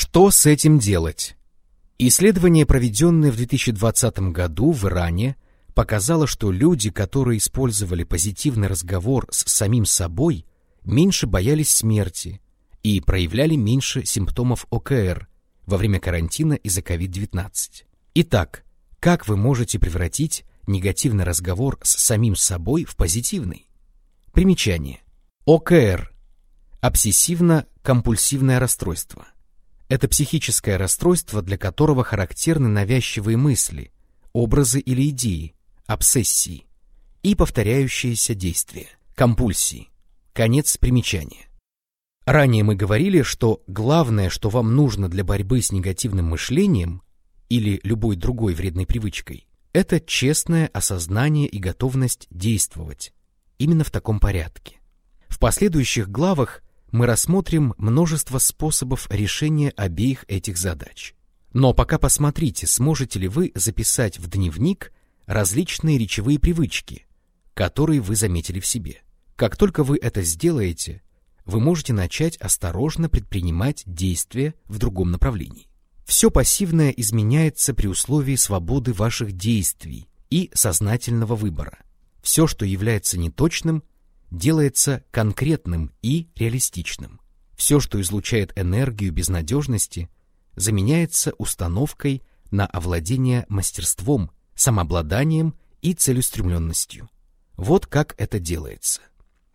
Что с этим делать? Исследование, проведенное в 2020 году в Иране, показало, что люди, которые использовали позитивный разговор с самим собой, меньше боялись смерти и проявляли меньше симптомов ОКР во время карантина из-за COVID-19. Итак, как вы можете превратить негативный разговор с самим собой в позитивный? Примечание. ОКР – обсессивно-компульсивное расстройство – это психическое расстройство, для которого характерны навязчивые мысли, образы или идеи, обсессии и повторяющиеся действия, компульсии. Конец примечания. Ранее мы говорили, что главное, что вам нужно для борьбы с негативным мышлением или любой другой вредной привычкой, это честное осознание и готовность действовать именно в таком порядке. В последующих главах мы рассмотрим множество способов решения обеих этих задач. Но пока посмотрите, сможете ли вы записать в дневник различные речевые привычки, которые вы заметили в себе. Как только вы это сделаете, вы можете начать осторожно предпринимать действия в другом направлении. Все пассивное изменяется при условии свободы ваших действий и сознательного выбора. Все, что является неточным, делается конкретным и реалистичным. Все, что излучает энергию безнадежности, заменяется установкой на овладение мастерством, самообладанием и целеустремленностью. Вот как это делается.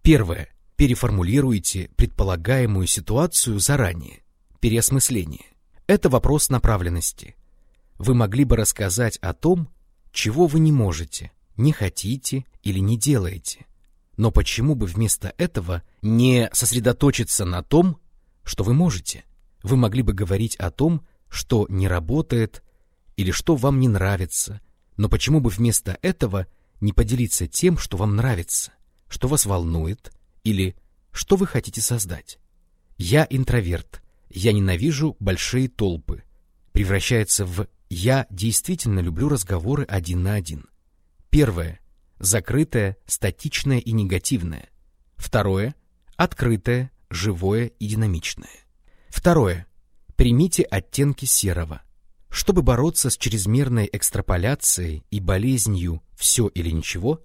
Первое. Переформулируйте предполагаемую ситуацию заранее. Переосмысление. Это вопрос направленности. Вы могли бы рассказать о том, чего вы не можете, не хотите или не делаете – но почему бы вместо этого не сосредоточиться на том, что вы можете? Вы могли бы говорить о том, что не работает или что вам не нравится, но почему бы вместо этого не поделиться тем, что вам нравится, что вас волнует или что вы хотите создать? Я интроверт, я ненавижу большие толпы. Превращается в «я действительно люблю разговоры один на один». Первое закрытое, статичное и негативное. Второе – открытое, живое и динамичное. Второе – примите оттенки серого. Чтобы бороться с чрезмерной экстраполяцией и болезнью «все или ничего»,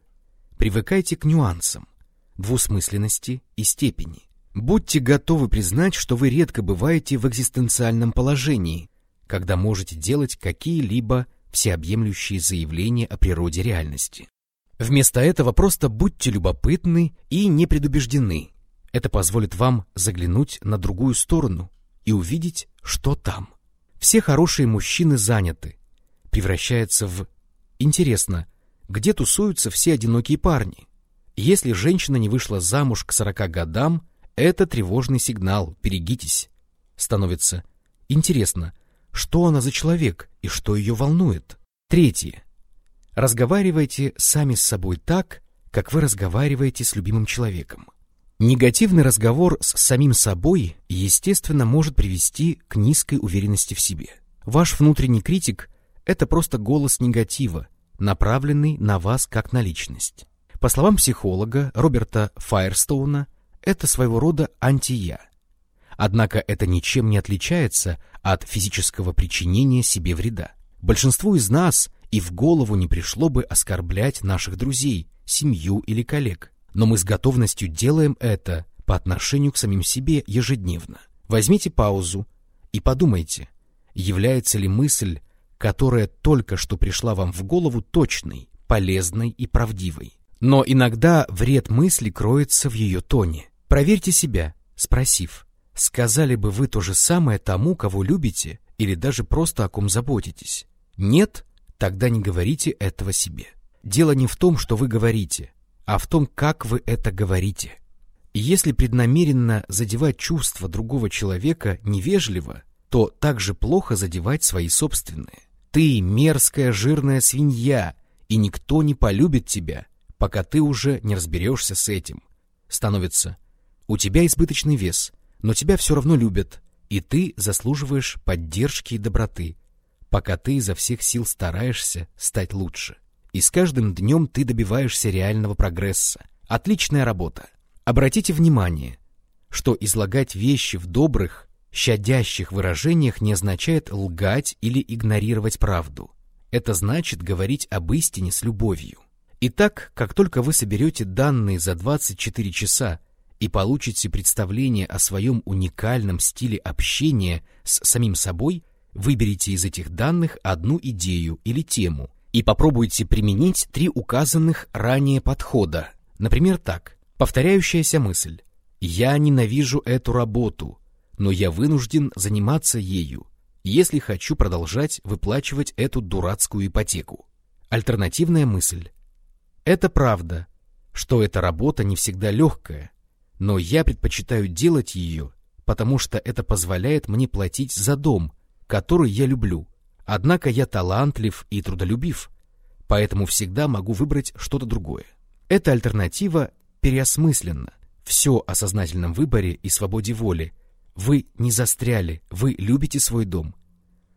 привыкайте к нюансам, двусмысленности и степени. Будьте готовы признать, что вы редко бываете в экзистенциальном положении, когда можете делать какие-либо всеобъемлющие заявления о природе реальности. Вместо этого просто будьте любопытны и не предубеждены. Это позволит вам заглянуть на другую сторону и увидеть, что там. Все хорошие мужчины заняты. Превращается в... Интересно, где тусуются все одинокие парни? Если женщина не вышла замуж к 40 годам, это тревожный сигнал, берегитесь. Становится интересно, что она за человек и что ее волнует. Третье. Разговаривайте сами с собой так, как вы разговариваете с любимым человеком. Негативный разговор с самим собой, естественно, может привести к низкой уверенности в себе. Ваш внутренний критик — это просто голос негатива, направленный на вас как на личность. По словам психолога Роберта Файерстоуна, это своего рода анти-я. Однако это ничем не отличается от физического причинения себе вреда. Большинству из нас и в голову не пришло бы оскорблять наших друзей, семью или коллег. Но мы с готовностью делаем это по отношению к самим себе ежедневно. Возьмите паузу и подумайте, является ли мысль, которая только что пришла вам в голову точной, полезной и правдивой. Но иногда вред мысли кроется в ее тоне. Проверьте себя, спросив, сказали бы вы то же самое тому, кого любите, или даже просто о ком заботитесь. Нет, тогда не говорите этого себе. Дело не в том, что вы говорите, а в том, как вы это говорите. Если преднамеренно задевать чувства другого человека невежливо, то также плохо задевать свои собственные. Ты мерзкая жирная свинья, и никто не полюбит тебя, пока ты уже не разберешься с этим. Становится, у тебя избыточный вес, но тебя все равно любят, и ты заслуживаешь поддержки и доброты, пока ты изо всех сил стараешься стать лучше. И с каждым днем ты добиваешься реального прогресса. Отличная работа. Обратите внимание, что излагать вещи в добрых щадящих выражениях не означает лгать или игнорировать правду. Это значит говорить об истине с любовью. Итак, как только вы соберете данные за 24 часа и получите представление о своем уникальном стиле общения с самим собой, выберите из этих данных одну идею или тему и попробуйте применить три указанных ранее подхода. Например, так. Повторяющаяся мысль. «Я ненавижу эту работу, но я вынужден заниматься ею, если хочу продолжать выплачивать эту дурацкую ипотеку». Альтернативная мысль. Это правда, что эта работа не всегда легкая, но я предпочитаю делать ее, потому что это позволяет мне платить за дом, который я люблю. Однако я талантлив и трудолюбив, поэтому всегда могу выбрать что-то другое. Эта альтернатива переосмыслена. Все о сознательном выборе и свободе воли. Вы не застряли, вы любите свой дом.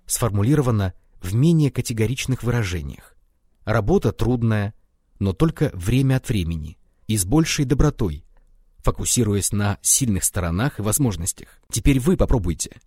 Сформулировано в менее категоричных выражениях. Работа трудная, но только время от времени и с большей добротой, фокусируясь на сильных сторонах и возможностях. Теперь вы попробуйте.